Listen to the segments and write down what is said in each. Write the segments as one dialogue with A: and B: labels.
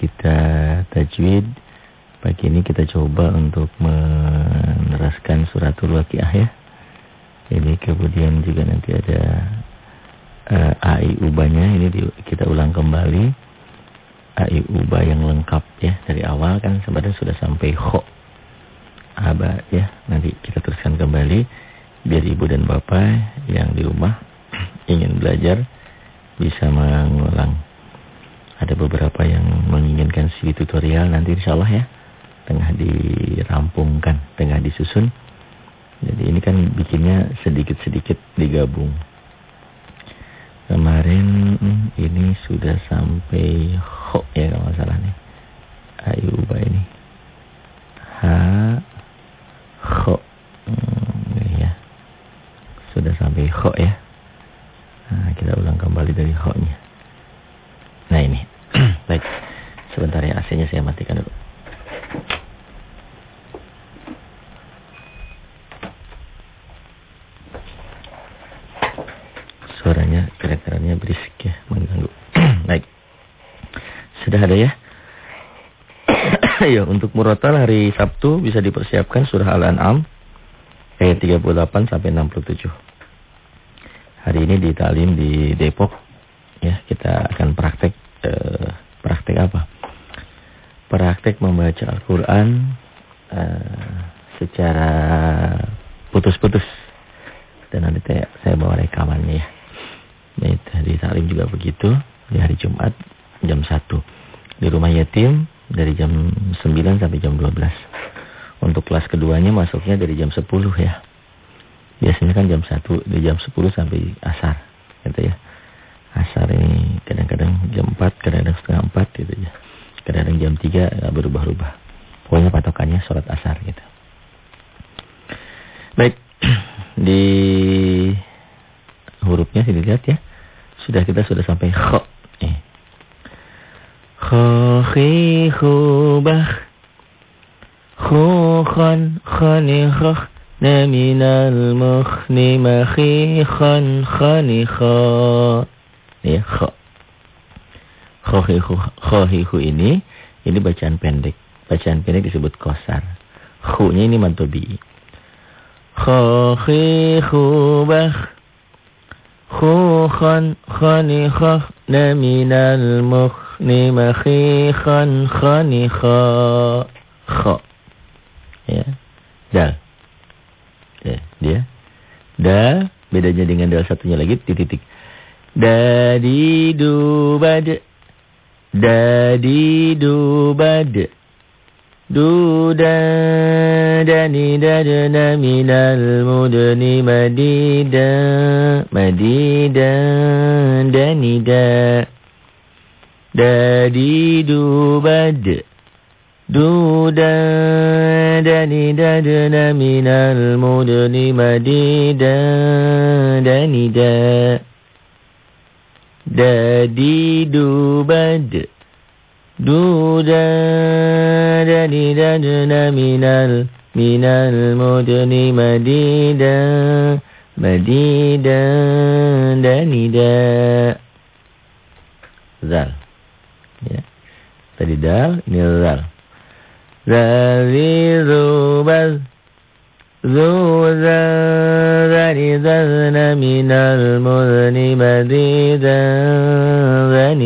A: kita tajwid. Pagi ini kita coba untuk meneraskan suratul waqiah ya. Ini kemudian juga nanti ada uh, AI ubahnya ini di, kita ulang kembali. AI ubah yang lengkap ya dari awal kan sebenarnya sudah sampai kho. Aba ya. Nanti kita teruskan kembali biar ibu dan bapak yang di rumah ingin belajar bisa mengulang. Ada beberapa yang menginginkan si tutorial nanti insya Allah ya. Tengah dirampungkan, tengah disusun. Jadi ini kan bikinnya sedikit-sedikit digabung. Kemarin hmm, ini sudah sampai ho ya kalau salah nih. Ayo ubah ini. Ha ho. Hmm, ya. Sudah sampai ho ya. Nah, kita ulang kembali dari ho-nya. Nah ini. Baik. Sebentar ya AC-nya saya matikan dulu. Suaranya kedengarannya berisik ya, mengganggu. Baik. Sudah ada ya? ya, untuk murotal hari Sabtu bisa dipersiapkan surah Al-An'am ayat 38 sampai 67. Hari ini di talim di Depok ya, kita akan praktek eh, praktek apa? Praktek membaca Al-Quran eh, secara putus-putus. Dan nanti saya, saya bawa rekamannya ya. Nah, di Salim juga begitu. Di hari Jumat jam 1. Di rumah yatim dari jam 9 sampai jam 12. Untuk kelas keduanya masuknya dari jam 10 ya. Biasanya kan jam 1, di jam 10 sampai asar. Gitu ya. Asar ini kadang-kadang jam 4, kadang-kadang setengah 4 gitu ya. Kadang-kadang jam 3 berubah-ubah. Pokoknya patokannya sholat asar gitu. Baik, di hurufnya sih dilihat ya. Sudah kita sudah sampai kho. Eh. Kho, khi, khu, bah. Khu, khon, khoni, khoh. Naminal ya kho. Khohihu khohihu ini ini bacaan pendek. Bacaan pendek disebut kosar khu-nya ini mantobi khohihu bah. Naminal mukhni makhi khan khani kha kho. Ya. Dal. Ya dia. Da bedanya dengan dal satunya lagi titik-titik Dadi dubad. Dadi dubad. Duda dani dadana minal mudni madida. Madida danida. Dadi dubad dani dadana minal mudni madida. Danida Dadi dubad Duda Dadi dadna minal Minal mudni madida Madida Danida Zal. Ya. Tadi dal Ini zal. Zali zubaz ذو ذرن من المذن مديدا ذن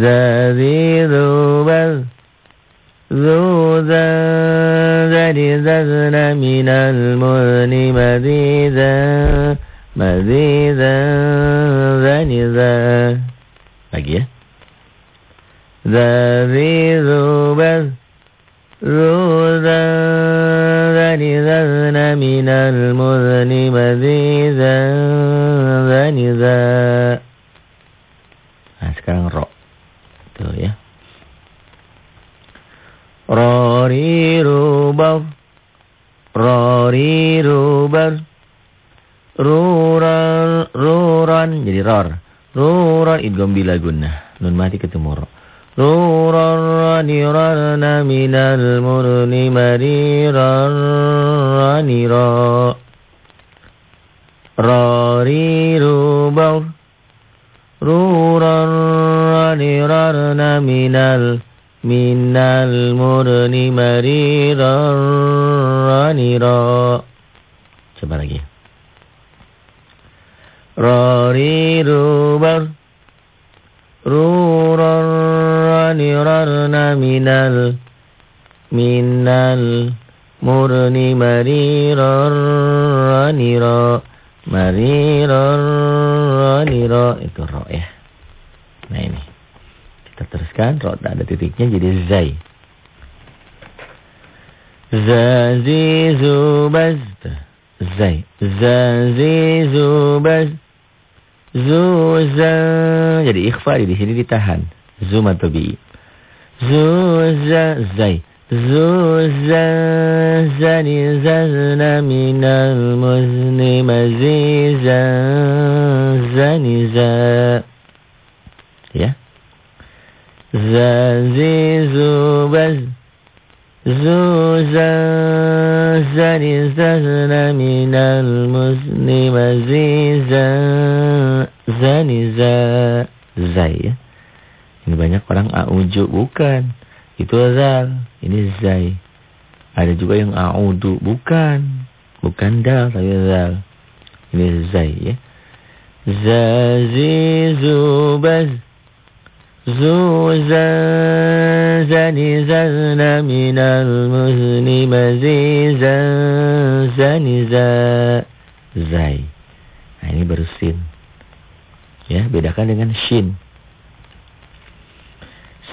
A: ذا ذي ذو بذ gombila guna. gunnah. Nun mati ketemu minal murni marirani ra marirani ra itu ro ya. Nah ini. Kita teruskan ro ada titiknya jadi zai. Zazi zubaz zai. Zazi zubaz zuza jadi ikhfa di sini ditahan. Zuma tabi zuza zai zani zazna minal muzni maziza zani za ya zubaz zuza zani zazna minal muzni maziza zani za zai ya. Ini banyak orang auju bukan. Itu azal. Ini zai. Ada juga yang audu bukan. Bukan dal tapi azal. Ini zai ya. Zazi zubaz Zuzan minal muzni mazizan zai. Nah ini bersin. Ya, bedakan dengan shin.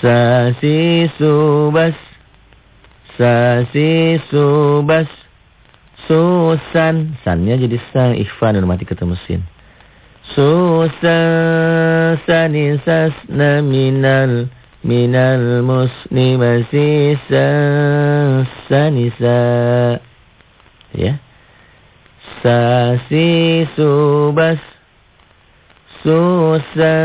A: Sasi subas Sasi subas Susan Sannya jadi sa ikhfa dan mati ketemu sin. Susan sanisasna minal minal musni masisa sanisa ya. Sasi subas susa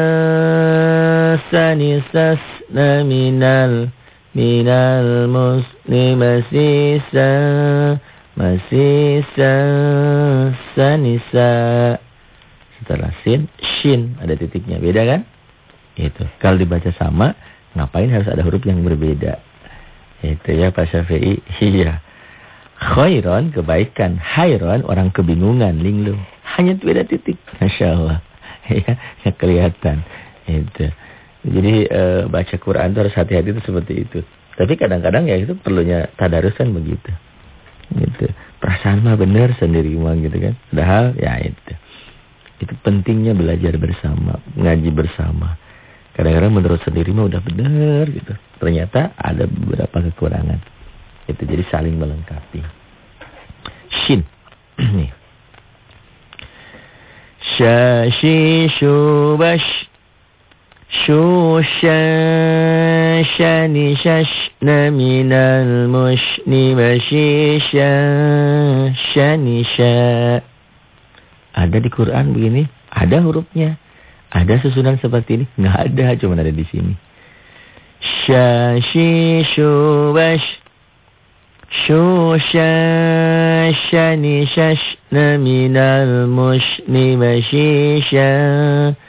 A: sanisasna minal minal musni masisa masisa sanisa setelah sin, shin ada titiknya. Beda kan? Itu. Kalau dibaca sama, ngapain harus ada huruf yang berbeda? Itu ya Pak Syafi'i. Iya. Khairon kebaikan, Hairon orang kebingungan, linglung. Hanya beda titik. Masya Allah. Ya, kelihatan. Itu. Jadi e, baca Quran itu harus hati-hati itu seperti itu. Tapi kadang-kadang ya itu perlunya tadarusan begitu. Gitu. Perasaan mah benar sendiri mah gitu kan. Padahal ya itu. Itu pentingnya belajar bersama, ngaji bersama. Kadang-kadang menurut sendiri mah udah benar gitu. Ternyata ada beberapa kekurangan. Itu jadi saling melengkapi. Shin. Nih. Syashi syubash Shani shashna minal mushni mashisha shani sha ada di Quran begini? Ada hurufnya. Ada susunan seperti ini? Nggak ada, cuma ada di sini. Syashi syubash Shusha shani shashna minal mushni mashisha Mashisha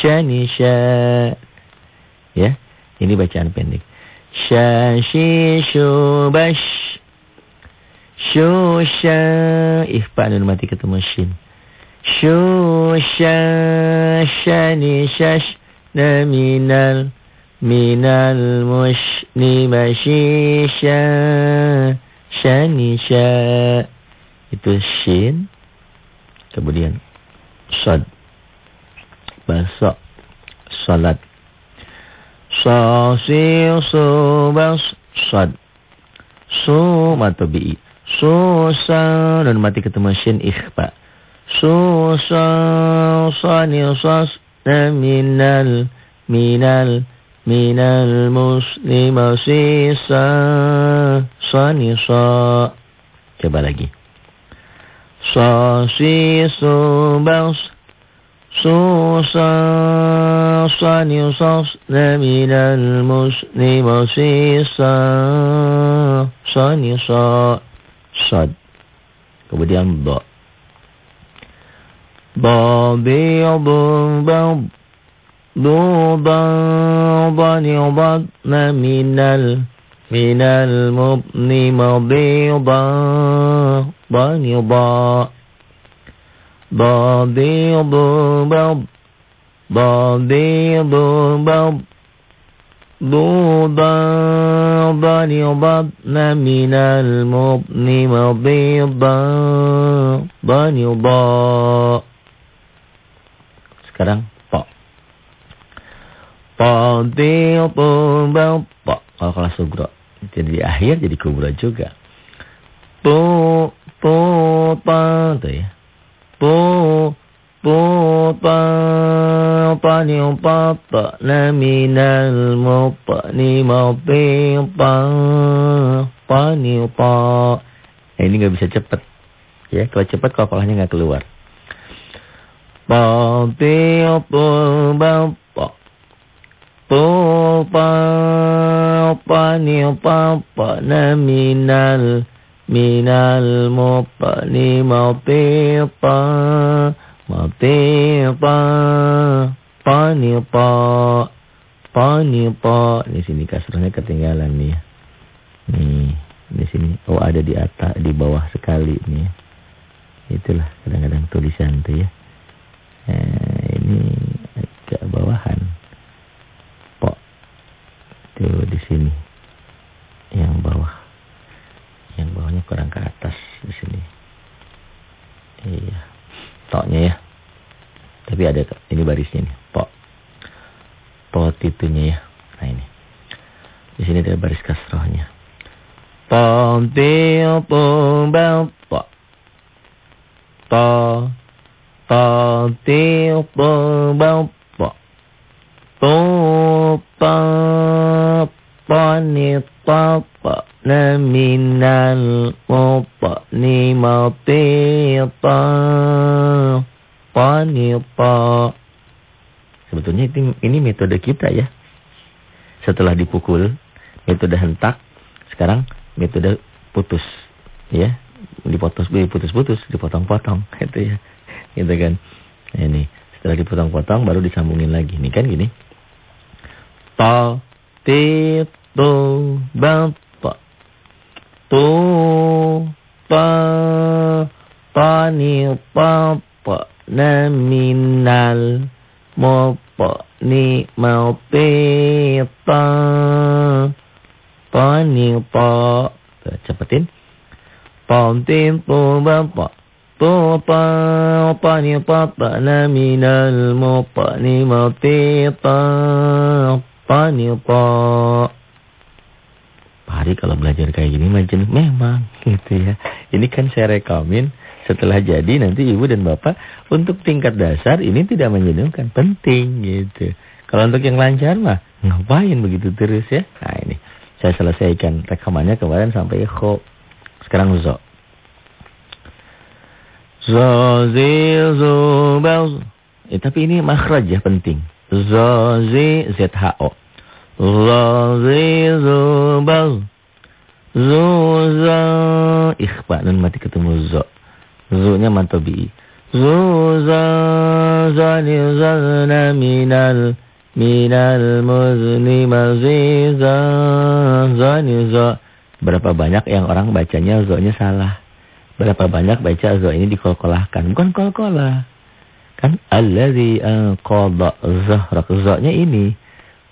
A: shani sha Ya, ini bacaan pendek. Syashi syubash Shusha. Ikhfa nun mati ketemu shin. Shusha Shani shash Na minal mushni mashisha Shani sha Itu shin. Kemudian Sad Basok Salat Sasi Subas Sad Su Matobi'i Susa dan mati ketemu shin ikhfa. Susa sani sas minal minal minal muslima sisa sani sa. Coba lagi Sa si subas Susa sani sas minal muslima sisa sani sa. Sad. Kemudian ba. Ba, bi, ba, ذو ضن ضن من ال من المبن مضيضا ضنضا ضضيض بض ضضيض بض ذو ضن ضن من المبن مضيضا ضنضا Sekarang Qaditu batta. Kalau kelas sugro. Jadi di akhir jadi kubra juga. Tu, tu, ta. Tuh ya. Tu, tu, ta, ta, ni, ta, ta, na, minal, muta, ni, mati, ta, ta, ni, ta. Nah, ini nggak bisa cepat. Ya, kalau cepat kalau kolahnya nggak keluar. Qaditu batta. Tupa pani papana minal minal mupani matipa matipa pani pa di sini kasrahnya ketinggalan nih. Nih di sini. Oh ada di atas di bawah sekali nih. Itulah kadang-kadang tulisan tuh ya. Eh, ini agak bawahan itu di sini. Yang bawah. Yang bawahnya kurang ke atas di sini. Iya. Toknya ya. Tapi ada ini barisnya nih po po titunya ya. Nah ini. Di sini ada baris kasrohnya. Po ti po bel po po po po bel Tupani tapna minal mutni matita. Sebetulnya ini, ini metode kita ya. Setelah dipukul, metode hentak, sekarang metode putus. Ya, dipotong diputus-putus, dipotong-potong gitu ya. Gitu kan. Ini setelah dipotong-potong baru disambungin lagi. Ini kan gini. Ta, tit, tu ba pa tu pa pa ni pa pa na minal mo pa ni mau pe pa pa ni pa cepetin pa tin tu ba pa tu pa pa ni pa pa Pak Hari kalau belajar kayak gini macam memang gitu ya. Ini kan saya rekamin setelah jadi nanti ibu dan bapak untuk tingkat dasar ini tidak menjenuhkan, penting gitu. Kalau untuk yang lancar mah ngapain begitu terus ya? Nah ini saya selesaikan rekamannya kemarin sampai kho. Sekarang zo. Zo zi zo bel. Eh, tapi ini makhraj ya penting. Zo zi z h o. Ghazizubal. Zuza. Ikhfa nun mati ketemu zo. Zunya mantobi. Zuza zani zana minal minal muzni maziza zani za. Berapa banyak yang orang bacanya zo-nya salah. Berapa banyak baca zo ini dikolkolahkan. Bukan kolkolah. Kan alladzi anqadha zahrak. Zo-nya ini.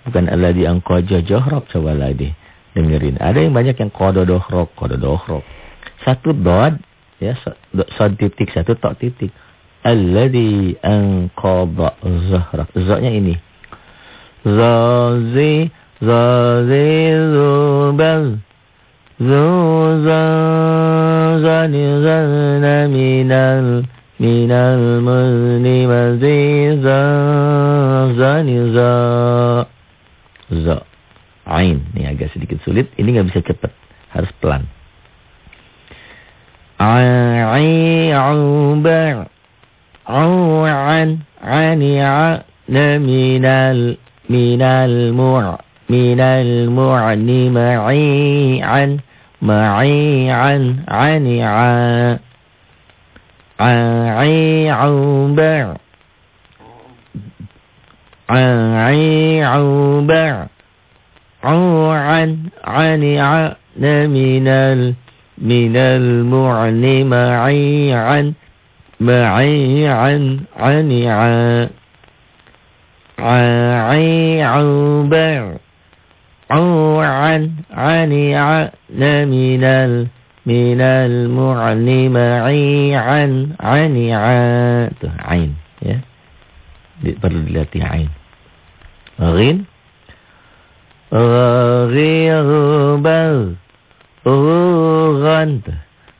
A: Bukan alladhi angqaja jahrab coba lagi dengerin. Ada yang banyak yang kodo dohrok, kodo dohrok. Satu dot ya sod titik satu tok titik. Alladhi anqadha zahrak. Za-nya ini. Zazi zazi zubal Zuza zani zana minal minal muzni maziza zani za Za. Ain. Ini agak sedikit sulit. Ini nggak bisa cepat. Harus pelan. A'i ubar. Au'an. Ani'a'na minal minal mu' minal mu'ni ma'i'an ma'i'an ani'a a'i ubar Ai au ba. Au an ani a minal minal mu'ni ma'i an ma'i an ani a. Ai au ba. Au an ma'i an ani a. Tuh, ain ya. Perlu dilatih ain. Ghin. Ghirba. Ghan.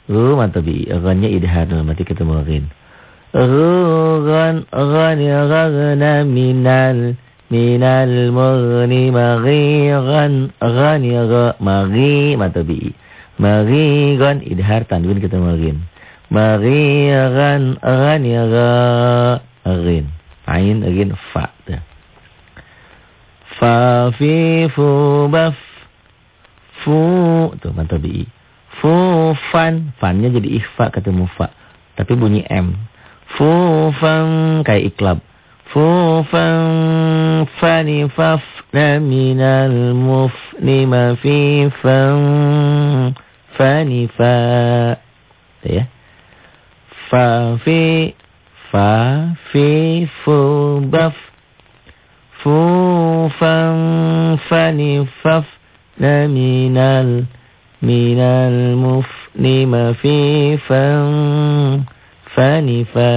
A: Ru mantap bi. Ghannya idhar mati ketemu ghin. Ghan. Ghan ya ghagna minal. Minal mughni maghiran. Ghan ya gha. Maghi mantap bi. Maghi ghan idhar tanwin ketemu ghin. Maghiran. Ghan ya gha. Ghin. Ain again fa. Fa fi fu baf. Fu. Tuh mantap bi. Fu fan. Fannya jadi ikhfa ketemu fa. Tapi bunyi M. Fu fan kayak iklab. Fu fan fani faf. Na minal mufni ma fi fan. Fani fa. Ya. Fa fi fa fi fu baf fu fan fani faf la minal minal ma fi fan fani fa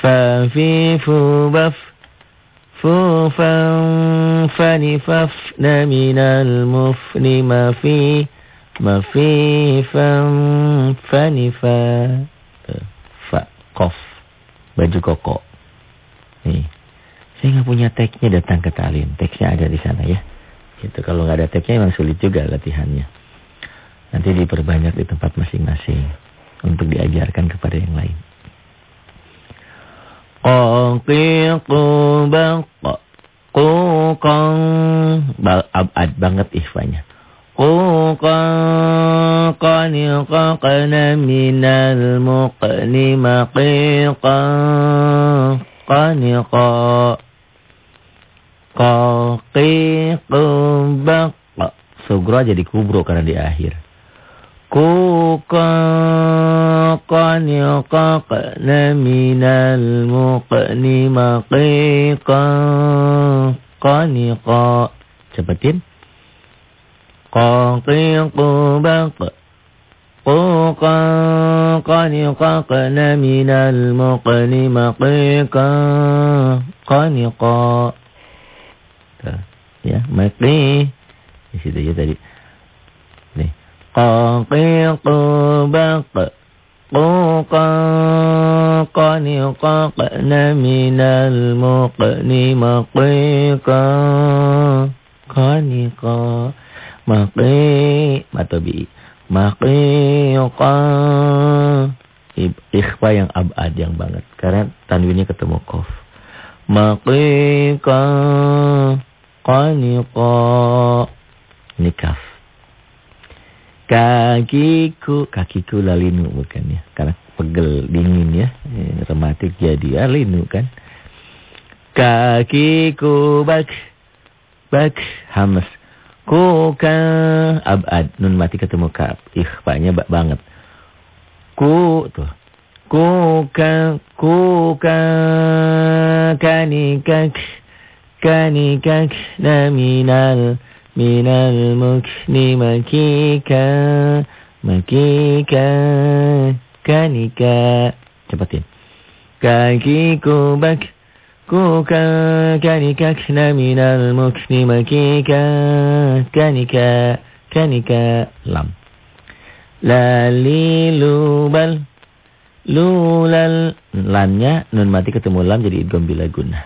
A: fa fi fu baf fu fan fani faf la minal mufni ma fi ma fi fan fani fa kof. Baju koko. Nih. Saya nggak punya teksnya datang ke Talin. Teksnya ada di sana ya. Itu kalau nggak ada teksnya memang sulit juga latihannya. Nanti diperbanyak di tempat masing-masing untuk diajarkan kepada yang lain. Kukang. Abad banget ihfanya. Kukang kanikakana minal muqni maqiqan kanika. Kakiqan baqa. segera jadi kubro karena di akhir Kuka qaniqaqna minal muqni maqiqa qaniqa. Cepetin. قاقيق بق قوقا قنققن من المقن مقيقا قنقا ya maqi di situ ya tadi qaqiq baq quqa qaniqaqna minal muqni maqiqa qaniqa Maqi matabi. Maqiqa. Yang abad yang banget. Karena tanwinnya ketemu kof. Maqiqa. Qaniqa. Ini kaf. Kakiku. Kakiku lalinu bukan ya. Karena pegel dingin ya. Rematik jadi alinu kan. Kakiku bak. Bak. Hamas. Kuka abad nun mati ketemu kaf. Ikhfanya bak banget. Ku tuh. Kuka kuka kanikak kanikak na minal minal mukni makika makika kanika cepatin kaki kubak كوكا كانكا كنا من المكن مكيكا كانكا كانكا لم لا لوبل lulal lannya nun mati ketemu lam jadi idgham bila gunnah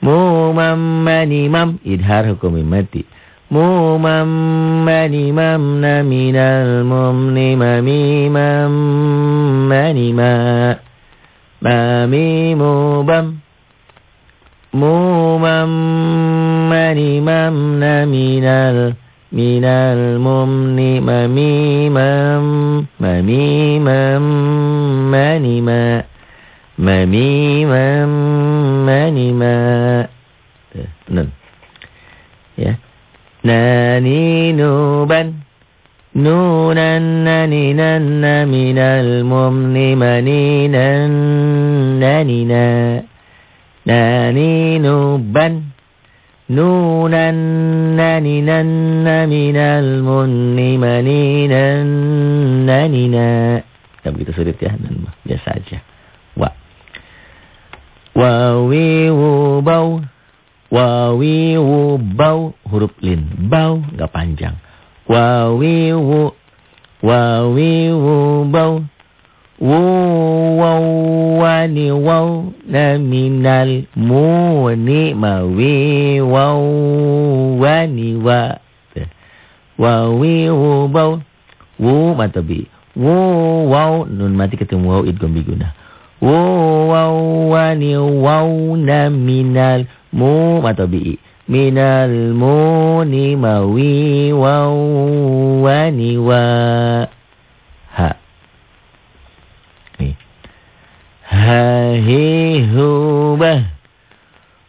A: Mumam manimam idhar hukum mati. Mumam manimam naminal mumni mamimam manima. Mami mubam. Mumam manimam naminal minal mumni mamimam mamimam manima. Mamimam manima. Nun. Ya. Nani nuban. Nunan nani nanna minal mumni maninan nanina. Nani nuban. Nani nanna minal munni maninan nanina. Tak begitu sulit ya. Biasa aja. Wawi wubau. Wawi wubau. Huruf lin. Bau. Gak panjang. Wawi wu. Wawi wubau. Wu waw wani waw na minal muni mawi waw wani wa. Wawi wubau. Wu matabi. Wu waw nun mati ketemu waw idgom biguna. Wawani wawna minal mu atau bi minal muni mawi wawani wa ha nih ha hi hubah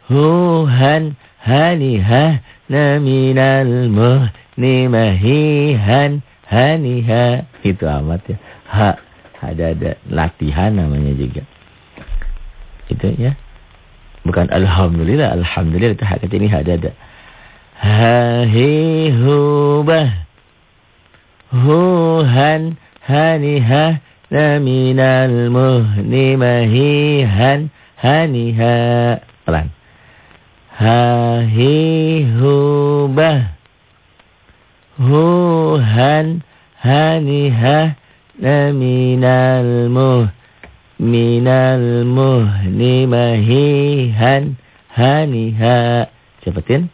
A: huhan haniha na minal muhni mahihan haniha itu amat ya ha ada ada latihan namanya juga. Itu ya. Bukan alhamdulillah, alhamdulillah itu hakikat ini ada ada. Hahi hubah huhan haniha naminal muhni mahihan haniha pelan hahi hubah huhan haniha minal muh minal muhni mahihan haniha. Cepetin.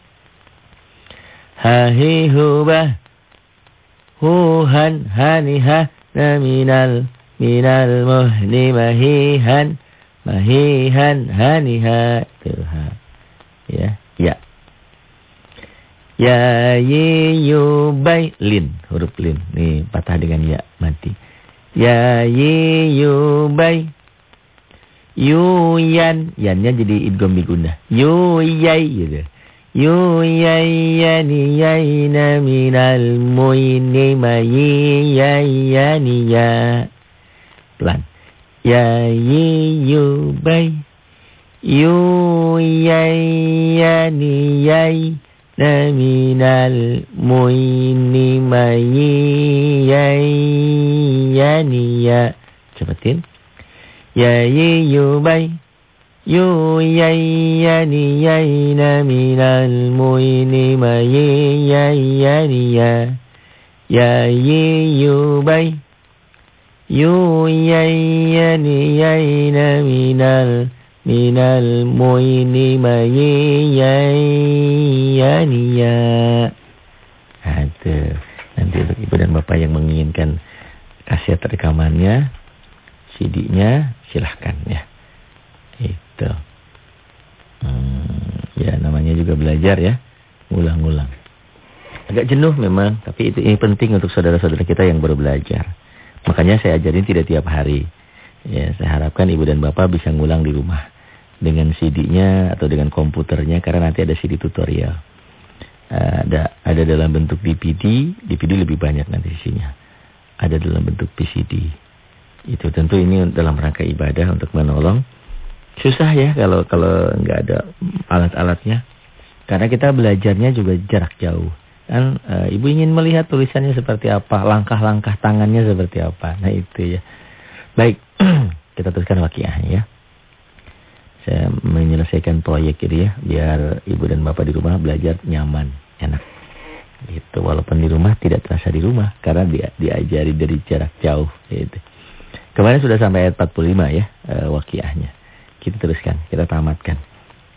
A: Hahi hubah huhan haniha. Minal minal muhni mahihan mahihan haniha. Tuh ya ya. Ya yi yu bai lin. Huruf lin. Nih patah dengan ya mati Ya yi yu bay. Yu yan. Yannya jadi idgom bigunda. Yu yai gitu. Yu yai yani yaina minal muini yai yani ya. Pelan. Ya yi yu bay. Yu yai yai minal muini yani ya cepetin. Ya yi yu bay yu yani yaina minal muini yani ya ya yi yu bay yu yani yaina minal minal muini mayyaniya. Ada. Nanti untuk ibu dan bapak yang menginginkan kaset rekamannya, CD-nya, silahkan ya. Itu. Hmm, ya namanya juga belajar ya. Ngulang-ngulang. Agak jenuh memang, tapi itu ini penting untuk saudara-saudara kita yang baru belajar. Makanya saya ajarin tidak tiap hari. Ya, saya harapkan ibu dan bapak bisa ngulang di rumah dengan CD-nya atau dengan komputernya karena nanti ada CD tutorial. Ada ada dalam bentuk DVD, DVD lebih banyak nanti isinya. Ada dalam bentuk PCD. Itu tentu ini dalam rangka ibadah untuk menolong. Susah ya kalau kalau nggak ada alat-alatnya. Karena kita belajarnya juga jarak jauh. Kan e, ibu ingin melihat tulisannya seperti apa, langkah-langkah tangannya seperti apa. Nah itu ya. Baik, kita teruskan wakiahnya ya. Saya menyelesaikan proyek ini ya, biar ibu dan bapak di rumah belajar nyaman, enak. Itu walaupun di rumah tidak terasa di rumah karena dia diajari dari jarak jauh gitu. Kemarin sudah sampai ayat 45 ya e, wakiahnya. Kita teruskan, kita tamatkan.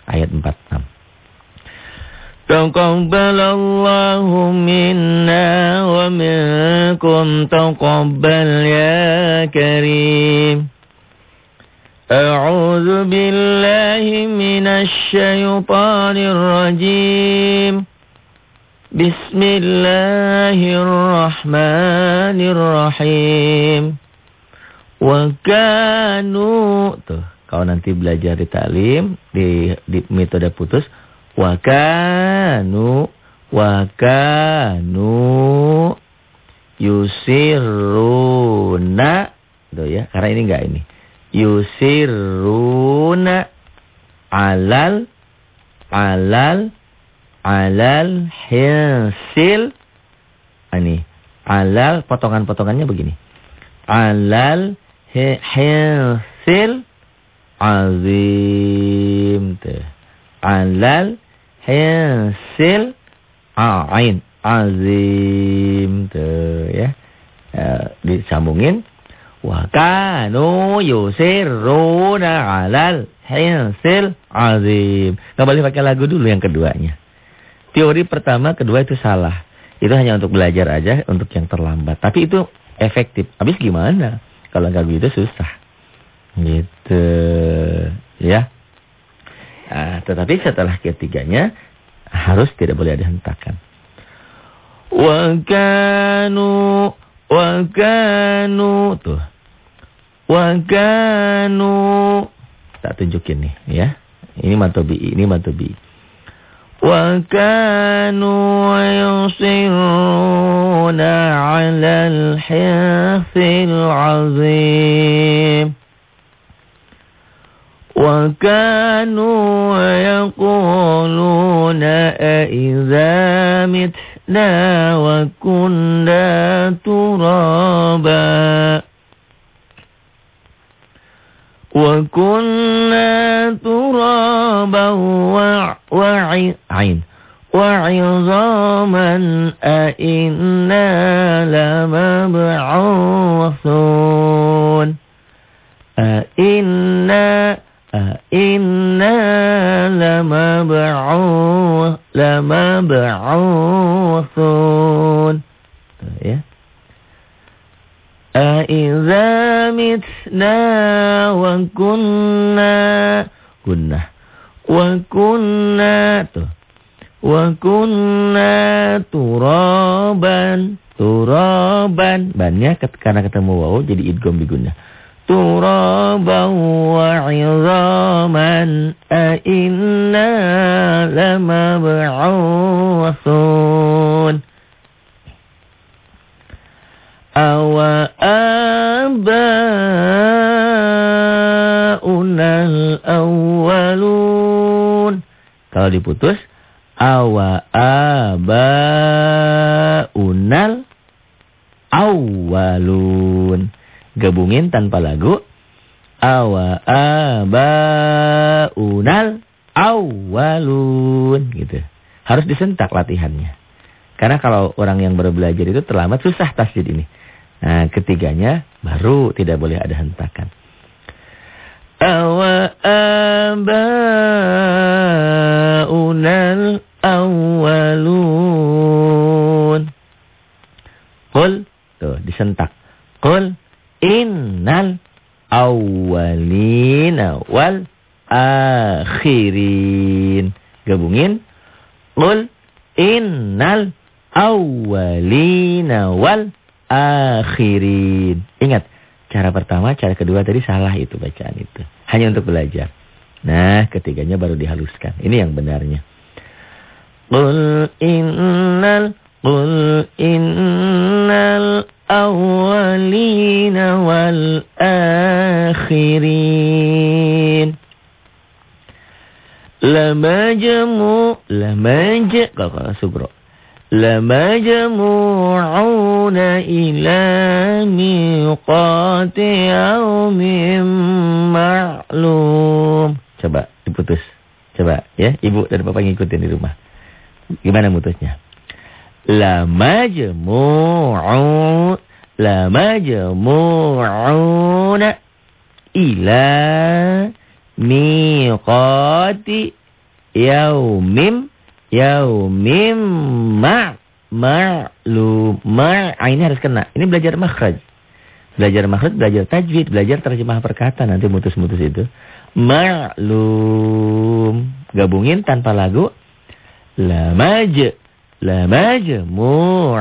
A: ayat 46. Taqabbalallahu minna wa minkum taqabbal ya karim. A'udzu billahi minasy Bismillahirrahmanirrahim. Wa kanu tuh kalau nanti belajar di talim di di metode putus. Wa kanu wa kanu yusiruna tuh ya karena ini enggak ini. Yusiruna alal alal alal hilsil ini. Alal potongan-potongannya begini. Alal hilsil azim. Alal hilsil ain azim. Ya. E, disambungin. Wa kanu yusirruna alal hilsil azim. Boleh pakai lagu dulu yang keduanya Teori pertama, kedua itu salah. Itu hanya untuk belajar aja, untuk yang terlambat. Tapi itu efektif. Habis gimana? Kalau nggak begitu susah. Gitu. Ya. Nah, tetapi setelah ketiganya, harus tidak boleh ada hentakan. Wakanu, wakanu. Tuh. Wakanu. Tak tunjukin nih ya. Ini matobi, ini matobi. وكانوا يصرون على الحرث العظيم. وكانوا يقولون أئذا متنا وكنا ترابا. وكنا ترابا وعين وعظاما أئنا لمبعوثون أئنا أئنا لمبعوث لمبعوثون ya Aiza mitna wa kunna kunna wa kunna tuh. Wa kunna turaban. Turaban. Bannya karena ketemu waw jadi idgham di gunnah turaban wa 'idhaman a inna lamab'uthun awa aba'unal awwalun. Kalau diputus awa aba'unal awwalun. Gabungin tanpa lagu. Awa aba'unal awwalun gitu. Harus disentak latihannya. Karena kalau orang yang baru belajar itu terlambat susah tasjid ini. Nah, ketiganya baru tidak boleh ada hentakan. Awa aba'unal awwalun. Qul, tuh disentak. Qul innal awwalina wal akhirin. Gabungin. Qul innal awwalina wal akhirin. Ingat, cara pertama, cara kedua tadi salah itu bacaan itu. Hanya untuk belajar. Nah, ketiganya baru dihaluskan. Ini yang benarnya. Qul innal Qul innal awwalina wal akhirin. Lamajmu lamaj kalau subro لمجموعون إلى ميقات يوم معلوم Coba diputus. Coba ya, ibu dan bapak ngikutin di rumah. Gimana mutusnya? La majmu'u la majmu'una ila miqati Yaumim yaumim ma ma'lum ma ah, ini harus kena. Ini belajar makhraj. Belajar makhraj, belajar tajwid, belajar terjemah perkata nanti mutus-mutus itu. Ma'lum. Gabungin tanpa lagu. La maj. La majmu'una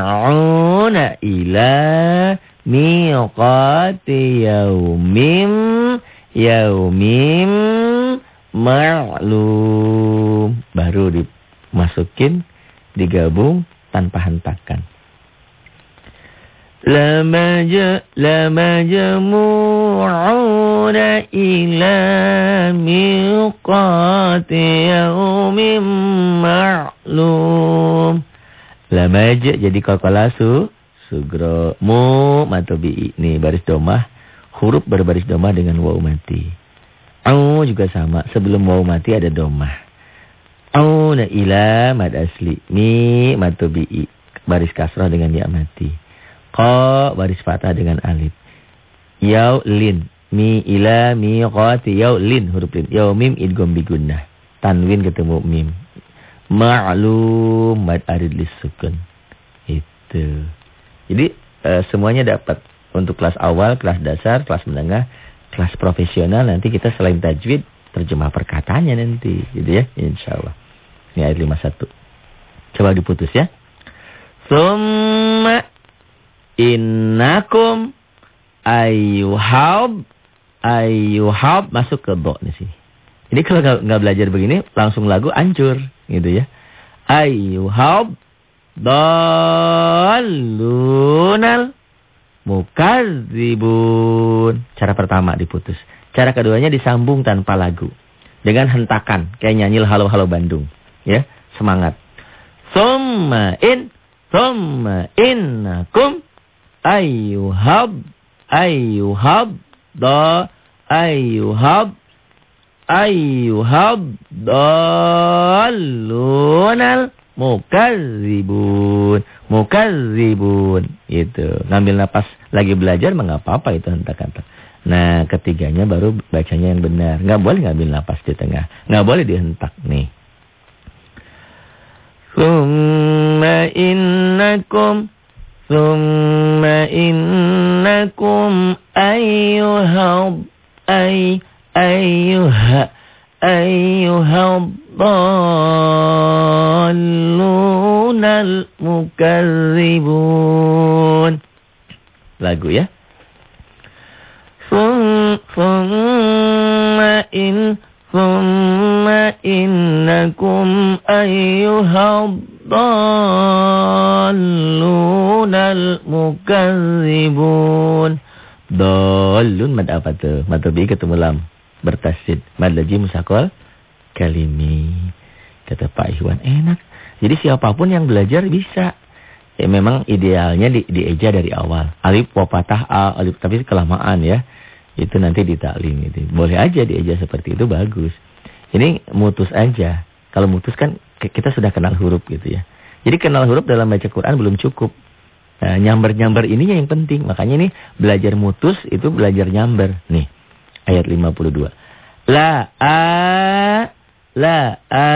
A: ila miqati yaumim yaumim ma'lum. Baru dimasukin, digabung tanpa hentakan. Ila miqati yaumin ma'lum. Lamaja jadi kalkulasu sugro mu matobi ini baris domah huruf berbaris domah dengan waw mati. Au juga sama sebelum waw mati ada domah. Auna ila mad asli mi matobi baris kasrah dengan ya mati. Qa baris fathah dengan alif. Yau lin. Mi ila mi qati yau lin huruf lin. Yau mim idgham bi gunnah. Tanwin ketemu mim. Ma'lum mad arid lisukun. Itu. Jadi uh, semuanya dapat untuk kelas awal, kelas dasar, kelas menengah, kelas profesional nanti kita selain tajwid terjemah perkataannya nanti gitu ya insyaallah. Ini ayat 51. Coba diputus ya. Summa Innakum ayyuhab ayyuhab masuk ke do di sini. Ini kalau nggak belajar begini langsung lagu hancur gitu ya. Ayyuhab dalunal mukazibun. Cara pertama diputus. Cara keduanya disambung tanpa lagu. Dengan hentakan. Kayak nyanyi halo-halo Bandung. Ya, semangat. Summa in, summa innakum ayyuhab ayyuhab da ayyuhab ayyuhab dalunal mukazzibun mukazzibun itu ngambil napas lagi belajar mengapa apa itu hentakan Nah ketiganya baru bacanya yang benar. Nggak boleh ngambil nafas di tengah. Nggak boleh dihentak nih. Summa innakum Summa innakum ayyuhab ay ayyuha Dallunal mukazzibun lagu ya ثم إن ثم إنكم أيها الضالون المكذبون Dolun mad apa tuh? Mad tabi ketemu lam. Bertasid. Mad laji musakol. Kalimi. Kata Pak Iwan. Enak. Jadi siapapun yang belajar bisa. Ya memang idealnya di, dieja dari awal. Alif wapatah a. Alif tapi kelamaan ya. Itu nanti ditaklim itu. Boleh aja dieja seperti itu bagus. Ini mutus aja. Kalau mutus kan kita sudah kenal huruf gitu ya. Jadi kenal huruf dalam baca Quran belum cukup. Nah, nyamber-nyamber ininya yang penting. Makanya ini belajar mutus itu belajar nyamber. Nih, ayat 52. La a la a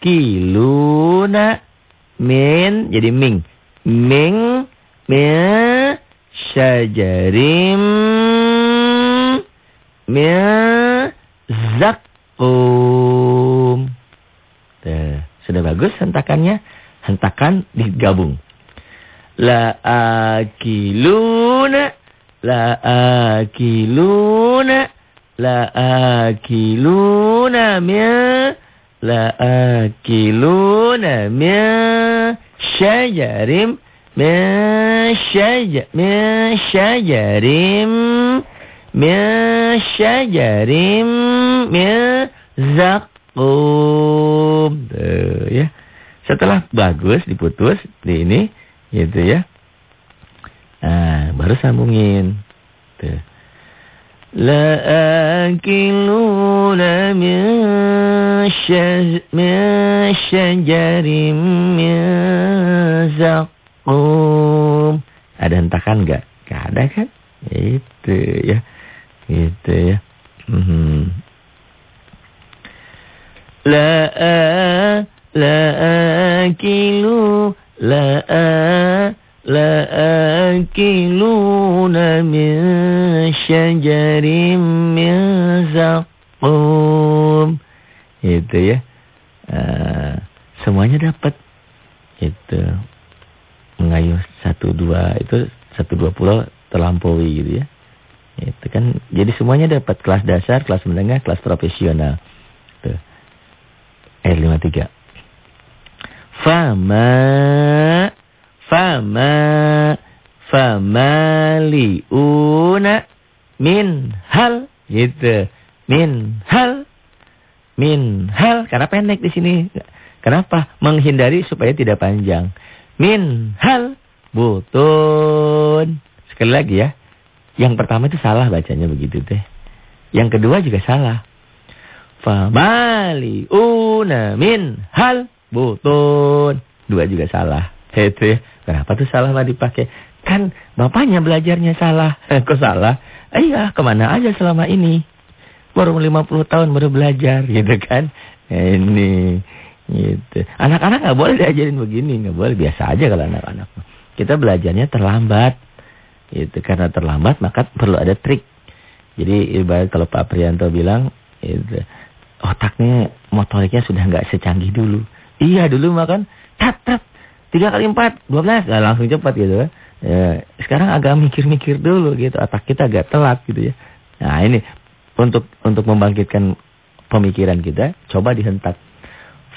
A: kiluna min jadi ming. Ming me syajarim me zakum. Sudah bagus hentakannya. Hentakan digabung. La akiluna. La akiluna. La akiluna min. La akiluna min. Syajarim. Min syajarim. Min syajarim. Min zak um tuh ya setelah bagus diputus di ini gitu ya nah baru sambungin tuh la akiluna min syajarim min zaqum ada hentakan enggak enggak ada kan itu ya itu ya mm -hmm. La la akilu la la akiluna min syajarim min zaqum. Itu ya. Uh, semuanya dapat. Itu mengayuh satu dua itu satu dua pulau terlampaui gitu ya. Itu kan jadi semuanya dapat kelas dasar, kelas menengah, kelas profesional. Tuh. Ayat 53. Fama fama famaliuna min hal gitu. Min hal min hal karena pendek di sini. Kenapa? Menghindari supaya tidak panjang. Min hal butun. Sekali lagi ya. Yang pertama itu salah bacanya begitu teh. Yang kedua juga salah. Famali una min hal butun. Dua juga salah. Itu ya. Kenapa tuh salah lah dipakai? Kan bapaknya belajarnya salah. Eh, kok salah? Iya, ke mana aja selama ini? Baru 50 tahun baru belajar gitu kan. Ini gitu. Anak-anak nggak boleh diajarin begini, nggak boleh biasa aja kalau anak-anak. Kita belajarnya terlambat. Itu karena terlambat maka perlu ada trik. Jadi ibarat kalau Pak Prianto bilang itu otaknya motoriknya sudah nggak secanggih dulu. Iya dulu makan tap tap tiga kali empat dua belas nggak langsung cepat gitu kan. Ya, sekarang agak mikir-mikir dulu gitu otak kita agak telat gitu ya. Nah ini untuk untuk membangkitkan pemikiran kita coba dihentak.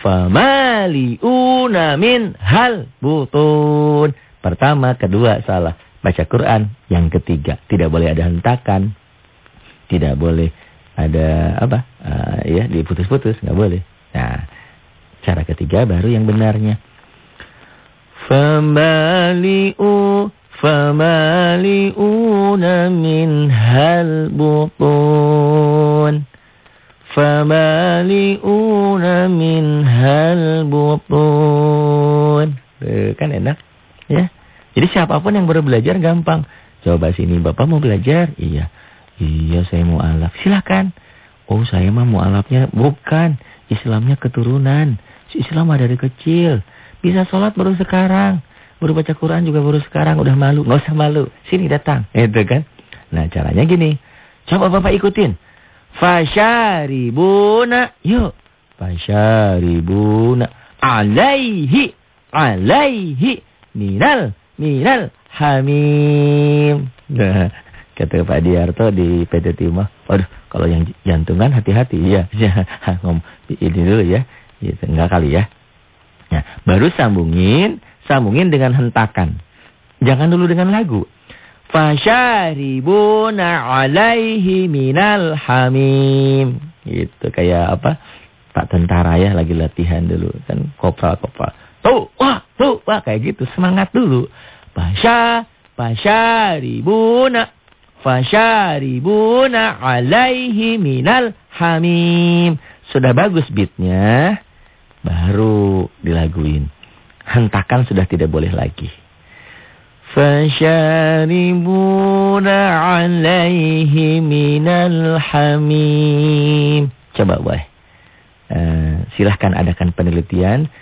A: Famali unamin hal butun. Pertama, kedua salah baca Quran. Yang ketiga, tidak boleh ada hentakan. Tidak boleh ada apa? Uh, ya, diputus-putus, nggak boleh. Nah, cara ketiga baru yang benarnya. Famali'u famali'una min hal butun. Famali'una min hal butun. kan enak, ya. Jadi siapa pun yang baru belajar gampang. Coba sini, Bapak mau belajar? Iya. Iya, saya mau alaf. Silakan. Oh, saya mah mau alafnya bukan. Islamnya keturunan. Islam ada dari kecil. Bisa sholat baru sekarang. Baru baca Quran juga baru sekarang. Udah malu. Nggak usah malu. Sini datang. Itu kan. Nah, caranya gini. Coba Bapak ikutin. Fasyaribuna. Yuk. Fasyaribuna. Alaihi. Alaihi. Minal minal hamim. Nah, kata Pak Diarto di PT Timah, waduh kalau yang jantungan hati-hati ya. Ngom ini dulu ya. Gitu, enggak kali ya. Nah, baru sambungin, sambungin dengan hentakan. Jangan dulu dengan lagu. Fasyaribuna alaihi minal hamim. Gitu kayak apa? Pak tentara ya lagi latihan dulu kan kopral-kopral. Tuh, wah, tuh, wah kayak gitu. Semangat dulu. Fasha ribuna alaihi minal hamim. Sudah bagus beatnya, baru dilaguin. Hentakan sudah tidak boleh lagi. Fasharibuna alaihi minal hamim. Coba boy. Uh, silahkan adakan penelitian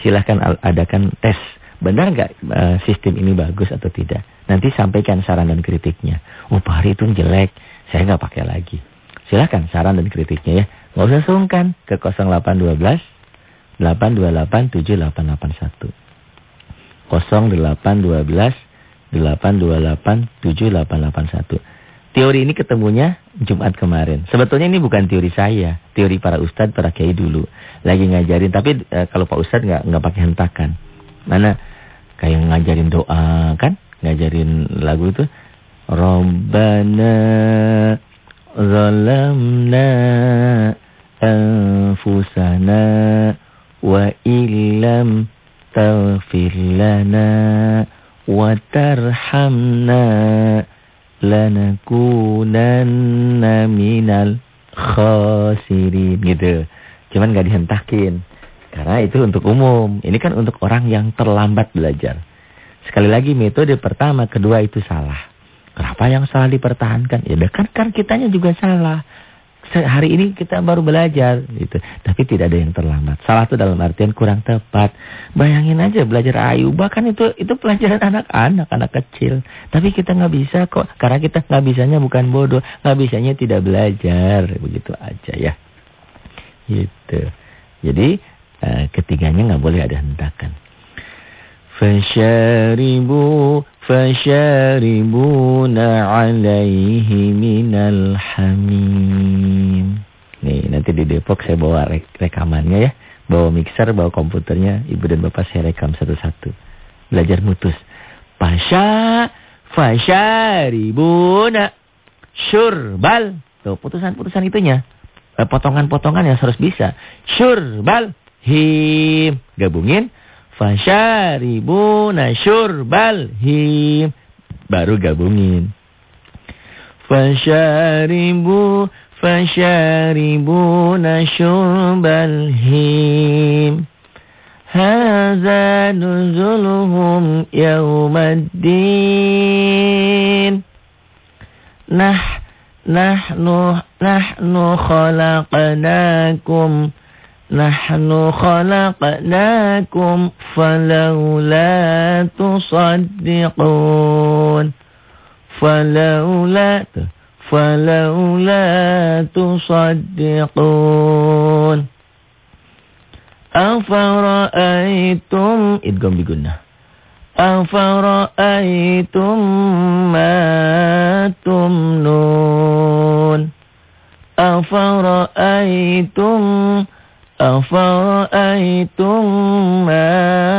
A: silahkan adakan tes. Benar nggak uh, sistem ini bagus atau tidak? Nanti sampaikan saran dan kritiknya. Oh Pak Hari itu jelek, saya nggak pakai lagi. Silahkan saran dan kritiknya ya. Nggak usah sungkan ke 0812 828 7881. 0812 828 7881. Teori ini ketemunya Jumat kemarin. Sebetulnya ini bukan teori saya, teori para ustadz, para kiai dulu. Lagi ngajarin, tapi e, kalau Pak Ustadz nggak nggak pakai hentakan. Mana kayak ngajarin doa kan, ngajarin lagu itu. Rabbana zalamna anfusana wa illam taghfir tarhamna lanakunanna minal khasirin gitu. Cuman gak dihentakin. Karena itu untuk umum. Ini kan untuk orang yang terlambat belajar. Sekali lagi metode pertama, kedua itu salah. Kenapa yang salah dipertahankan? Ya kan kan kitanya juga salah. Hari ini kita baru belajar gitu. Tapi tidak ada yang terlambat. Salah itu dalam artian kurang tepat. Bayangin aja belajar ayu, bahkan itu itu pelajaran anak-anak, anak kecil. Tapi kita nggak bisa kok, karena kita nggak bisanya bukan bodoh, nggak bisanya tidak belajar, begitu aja ya. Gitu. Jadi uh, ketiganya nggak boleh ada hentakan. Fasharibu fasharibuna alaihi minal hamim. Nanti di Depok saya bawa rek rekamannya ya. Bawa mixer, bawa komputernya. Ibu dan bapak saya rekam satu-satu. Belajar mutus. Fasha, fasharibuna syurbal. Tuh, putusan-putusan itunya. Eh, potongan-potongan yang harus bisa. Syurbal him. Gabungin Fasyaribuna syurbal him. Baru gabungin. Fasyaribu فشاربون شرب الهيم. هذا نزلهم يوم الدين. نح نحن نحن خلقناكم. نحن خلقناكم فلولا تصدقون. فلولا تصدقون فلولا تصدقون أفرأيتم إدغام بقلنا أفرأيتم ما تمنون أفرأيتم أفرأيتم ما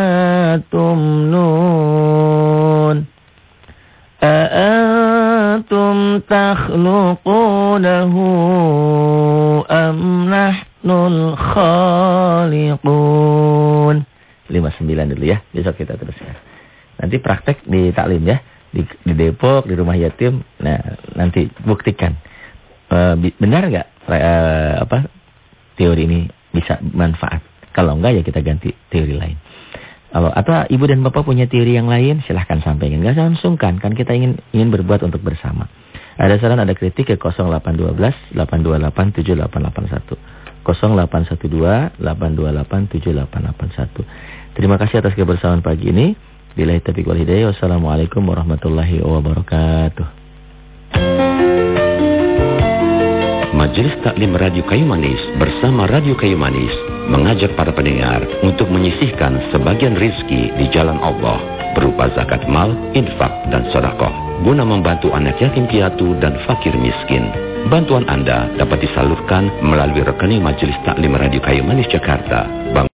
A: تخلقونه أم نحن الخالقون 59 dulu ya besok kita teruskan nanti praktek di taklim ya di, di Depok di rumah yatim nah nanti buktikan uh, benar nggak uh, apa teori ini bisa manfaat. Kalau enggak ya kita ganti teori lain. Kalau atau ibu dan bapak punya teori yang lain silahkan sampaikan. Enggak usah sungkan kan kita ingin ingin berbuat untuk bersama. Ada saran ada kritik ke 0812 828 7881. 0812 828 7881. Terima kasih atas kebersamaan pagi ini. Bila taufiq wal hidayah. Wassalamualaikum warahmatullahi wabarakatuh.
B: Majelis Taklim Radio Kayu Manis bersama Radio Kayu Manis mengajak para pendengar untuk menyisihkan sebagian rizki di jalan Allah berupa zakat mal, infak, dan sodakoh guna membantu anak yatim piatu dan fakir miskin. Bantuan Anda dapat disalurkan melalui rekening Majelis Taklim Radio Kayu Manis Jakarta. Bank